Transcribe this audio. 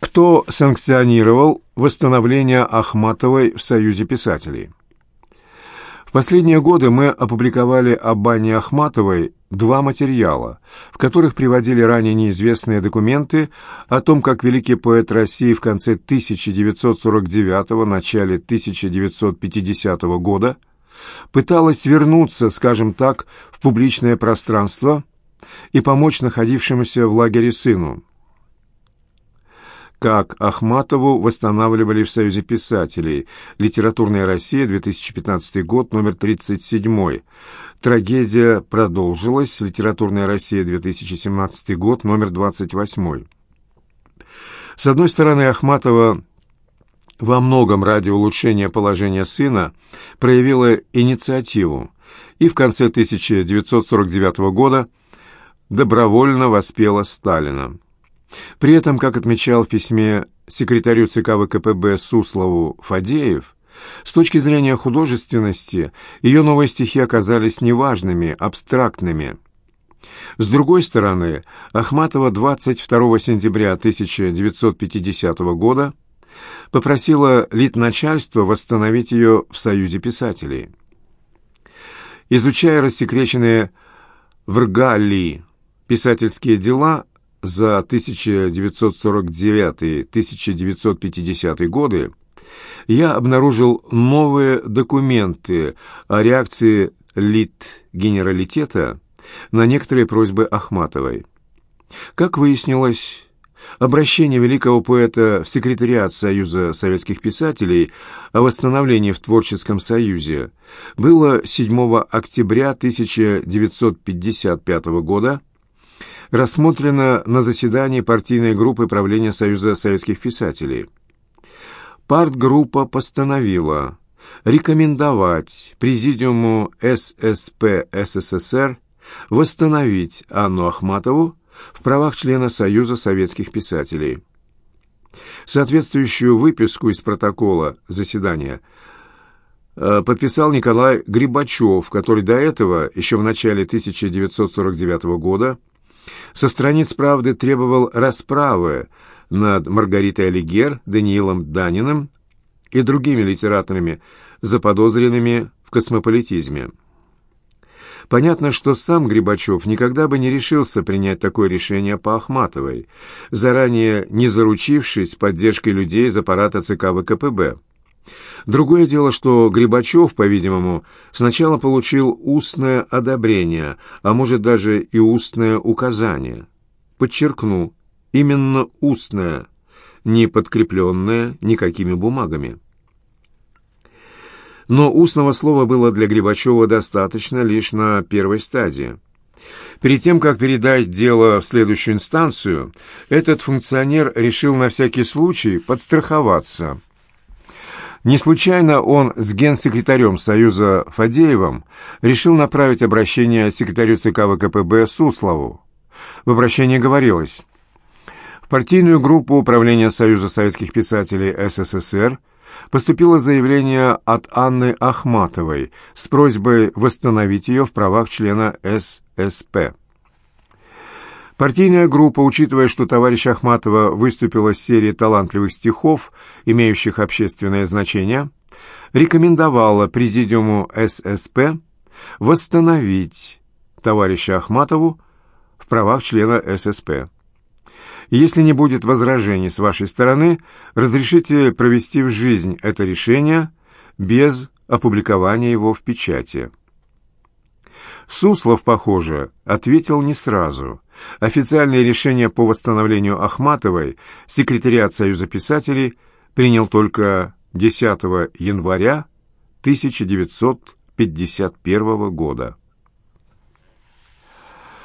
Кто санкционировал восстановление Ахматовой в Союзе писателей? В последние годы мы опубликовали об Анне Ахматовой два материала, в которых приводили ранее неизвестные документы о том, как великий поэт России в конце 1949 начале 1950 года пыталась вернуться, скажем так, в публичное пространство и помочь находившемуся в лагере сыну как Ахматову восстанавливали в Союзе писателей. Литературная Россия, 2015 год, номер 37. Трагедия продолжилась. Литературная Россия, 2017 год, номер 28. С одной стороны, Ахматова во многом ради улучшения положения сына проявила инициативу и в конце 1949 года добровольно воспела Сталина. При этом, как отмечал в письме секретарю ЦК ВКПБ Суслову Фадеев, с точки зрения художественности ее новые стихи оказались неважными, абстрактными. С другой стороны, Ахматова 22 сентября 1950 года попросила литначальство восстановить ее в Союзе писателей. Изучая рассекреченные в Ргалли писательские дела, за 1949-1950 годы я обнаружил новые документы о реакции лит-генералитета на некоторые просьбы Ахматовой. Как выяснилось, обращение великого поэта в секретариат Союза советских писателей о восстановлении в Творческом Союзе было 7 октября 1955 года рассмотрено на заседании партийной группы правления Союза советских писателей. Партгруппа постановила рекомендовать Президиуму ССП СССР восстановить Анну Ахматову в правах члена Союза советских писателей. Соответствующую выписку из протокола заседания э, подписал Николай Грибачев, который до этого, еще в начале 1949 года, со страниц «Правды» требовал расправы над Маргаритой Алигер, Даниилом Даниным и другими литераторами, заподозренными в космополитизме. Понятно, что сам Грибачев никогда бы не решился принять такое решение по Ахматовой, заранее не заручившись поддержкой людей из аппарата ЦК ВКПБ. Другое дело, что Грибачев, по-видимому, сначала получил устное одобрение, а может даже и устное указание. Подчеркну, именно устное, не подкрепленное никакими бумагами. Но устного слова было для Грибачева достаточно лишь на первой стадии. Перед тем, как передать дело в следующую инстанцию, этот функционер решил на всякий случай подстраховаться – не случайно он с генсекретарем Союза Фадеевым решил направить обращение секретарю ЦК ВКПБ Суслову. В обращении говорилось «В партийную группу Управления Союза советских писателей СССР поступило заявление от Анны Ахматовой с просьбой восстановить ее в правах члена ССП». Партийная группа, учитывая, что товарищ Ахматова выступила с серией талантливых стихов, имеющих общественное значение, рекомендовала Президиуму ССП восстановить товарища Ахматову в правах члена ССП. Если не будет возражений с вашей стороны, разрешите провести в жизнь это решение без опубликования его в печати. Суслов, похоже, ответил не сразу – Официальное решение по восстановлению Ахматовой секретариат Союза писателей принял только 10 января 1951 года.